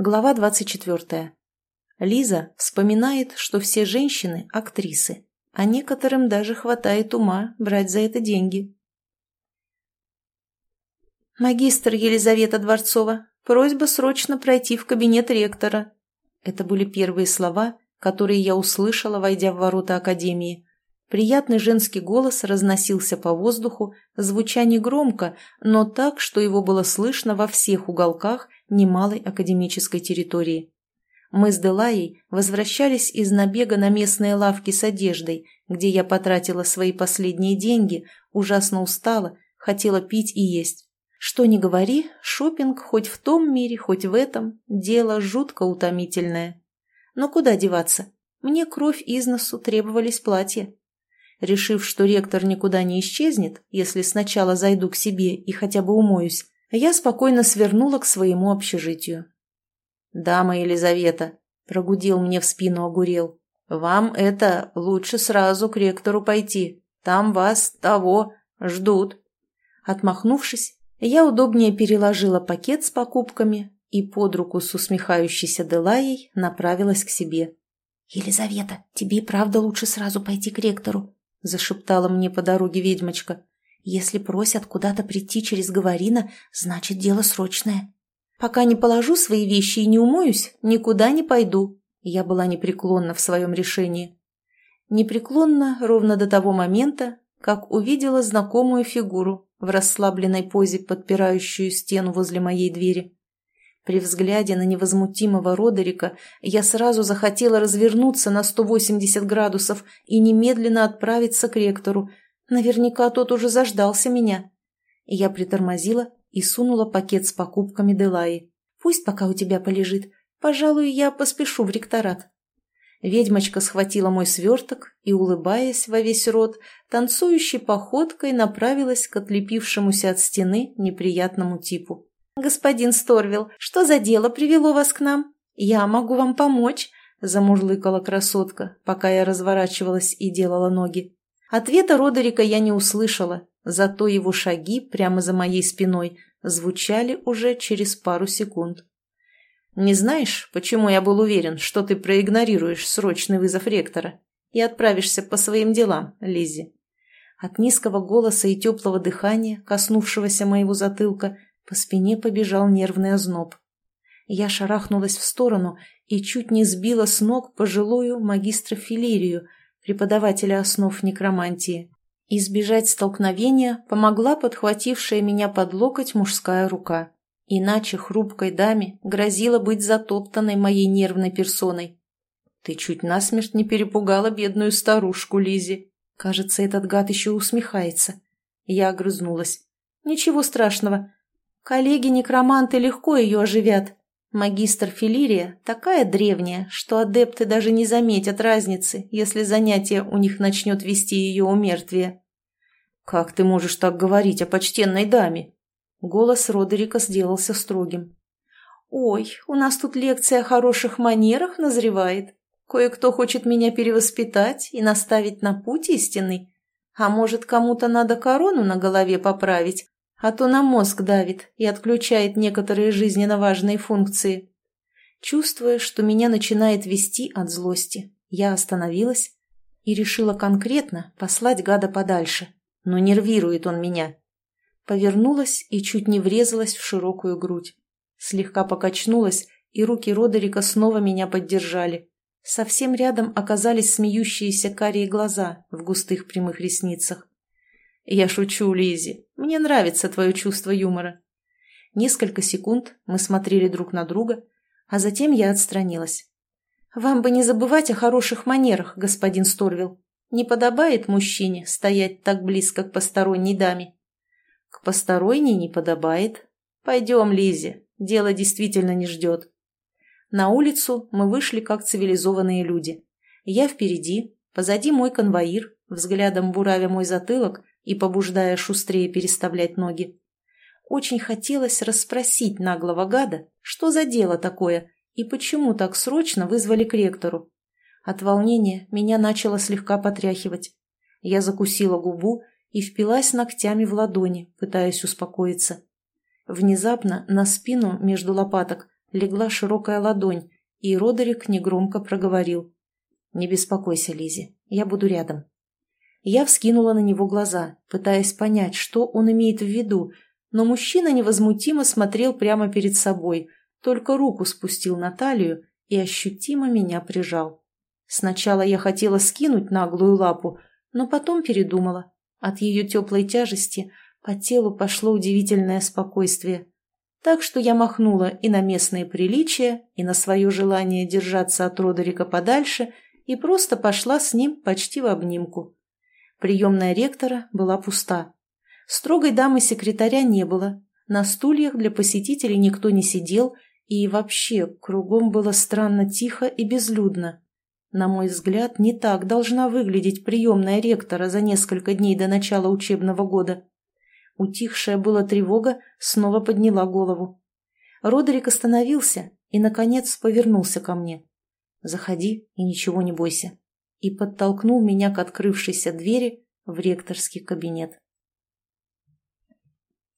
Глава 24. Лиза вспоминает, что все женщины – актрисы, а некоторым даже хватает ума брать за это деньги. «Магистр Елизавета Дворцова, просьба срочно пройти в кабинет ректора». Это были первые слова, которые я услышала, войдя в ворота Академии. Приятный женский голос разносился по воздуху, звуча не громко, но так, что его было слышно во всех уголках немалой академической территории. Мы с Делаей возвращались из набега на местные лавки с одеждой, где я потратила свои последние деньги, ужасно устала, хотела пить и есть. Что ни говори, шопинг хоть в том мире, хоть в этом, дело жутко утомительное. Но куда деваться? Мне кровь из носу требовались платья. Решив, что ректор никуда не исчезнет, если сначала зайду к себе и хотя бы умоюсь, я спокойно свернула к своему общежитию. «Дама Елизавета», — прогудел мне в спину огурел, — «вам это лучше сразу к ректору пойти. Там вас того ждут». Отмахнувшись, я удобнее переложила пакет с покупками и под руку с усмехающейся Делаей направилась к себе. «Елизавета, тебе и правда лучше сразу пойти к ректору», — зашептала мне по дороге ведьмочка. Если просят куда-то прийти через Говорина, значит, дело срочное. Пока не положу свои вещи и не умоюсь, никуда не пойду. Я была непреклонна в своем решении. Непреклонна ровно до того момента, как увидела знакомую фигуру в расслабленной позе, подпирающую стену возле моей двери. При взгляде на невозмутимого Родерика я сразу захотела развернуться на 180 градусов и немедленно отправиться к ректору, Наверняка тот уже заждался меня. Я притормозила и сунула пакет с покупками Делаи. Пусть пока у тебя полежит. Пожалуй, я поспешу в ректорат. Ведьмочка схватила мой сверток и, улыбаясь во весь рот, танцующей походкой направилась к отлепившемуся от стены неприятному типу. «Господин Сторвилл, что за дело привело вас к нам? Я могу вам помочь», — замурлыкала красотка, пока я разворачивалась и делала ноги. Ответа Родерика я не услышала, зато его шаги прямо за моей спиной звучали уже через пару секунд. «Не знаешь, почему я был уверен, что ты проигнорируешь срочный вызов ректора и отправишься по своим делам, Лиззи?» От низкого голоса и теплого дыхания, коснувшегося моего затылка, по спине побежал нервный озноб. Я шарахнулась в сторону и чуть не сбила с ног пожилую магистра Филирию, преподавателя основ некромантии. Избежать столкновения помогла подхватившая меня под локоть мужская рука. Иначе хрупкой даме грозило быть затоптанной моей нервной персоной. «Ты чуть насмерть не перепугала бедную старушку Лизи. Кажется, этот гад еще усмехается». Я огрызнулась. «Ничего страшного. Коллеги-некроманты легко ее оживят. Магистр Филирия такая древняя, что адепты даже не заметят разницы, если занятие у них начнет вести ее умертвие. «Как ты можешь так говорить о почтенной даме?» Голос Родерика сделался строгим. «Ой, у нас тут лекция о хороших манерах назревает. Кое-кто хочет меня перевоспитать и наставить на путь истинный. А может, кому-то надо корону на голове поправить, а то на мозг давит и отключает некоторые жизненно важные функции. Чувствуя, что меня начинает вести от злости, я остановилась и решила конкретно послать гада подальше, но нервирует он меня. Повернулась и чуть не врезалась в широкую грудь. Слегка покачнулась, и руки Родерика снова меня поддержали. Совсем рядом оказались смеющиеся карие глаза в густых прямых ресницах. «Я шучу, Лизи. Мне нравится твое чувство юмора». Несколько секунд мы смотрели друг на друга, а затем я отстранилась. «Вам бы не забывать о хороших манерах, господин Сторвилл. Не подобает мужчине стоять так близко к посторонней даме». «К посторонней не подобает. Пойдем, Лизи, дело действительно не ждет». На улицу мы вышли как цивилизованные люди. Я впереди, позади мой конвоир, взглядом буравя мой затылок и побуждая шустрее переставлять ноги. Очень хотелось расспросить наглого гада, что за дело такое и почему так срочно вызвали к ректору. От волнения меня начало слегка потряхивать. Я закусила губу и впилась ногтями в ладони, пытаясь успокоиться. Внезапно на спину между лопаток легла широкая ладонь, и Родерик негромко проговорил. «Не беспокойся, Лизи, я буду рядом». Я вскинула на него глаза, пытаясь понять, что он имеет в виду, но мужчина невозмутимо смотрел прямо перед собой, только руку спустил на талию и ощутимо меня прижал. Сначала я хотела скинуть наглую лапу, но потом передумала. От ее теплой тяжести по телу пошло удивительное спокойствие. Так что я махнула и на местные приличия, и на свое желание держаться от Родерика подальше, и просто пошла с ним почти в обнимку. Приемная ректора была пуста. Строгой дамы-секретаря не было, на стульях для посетителей никто не сидел, и вообще кругом было странно тихо и безлюдно. На мой взгляд, не так должна выглядеть приемная ректора за несколько дней до начала учебного года. Утихшая была тревога снова подняла голову. Родерик остановился и, наконец, повернулся ко мне. «Заходи и ничего не бойся», и подтолкнул меня к открывшейся двери в ректорский кабинет.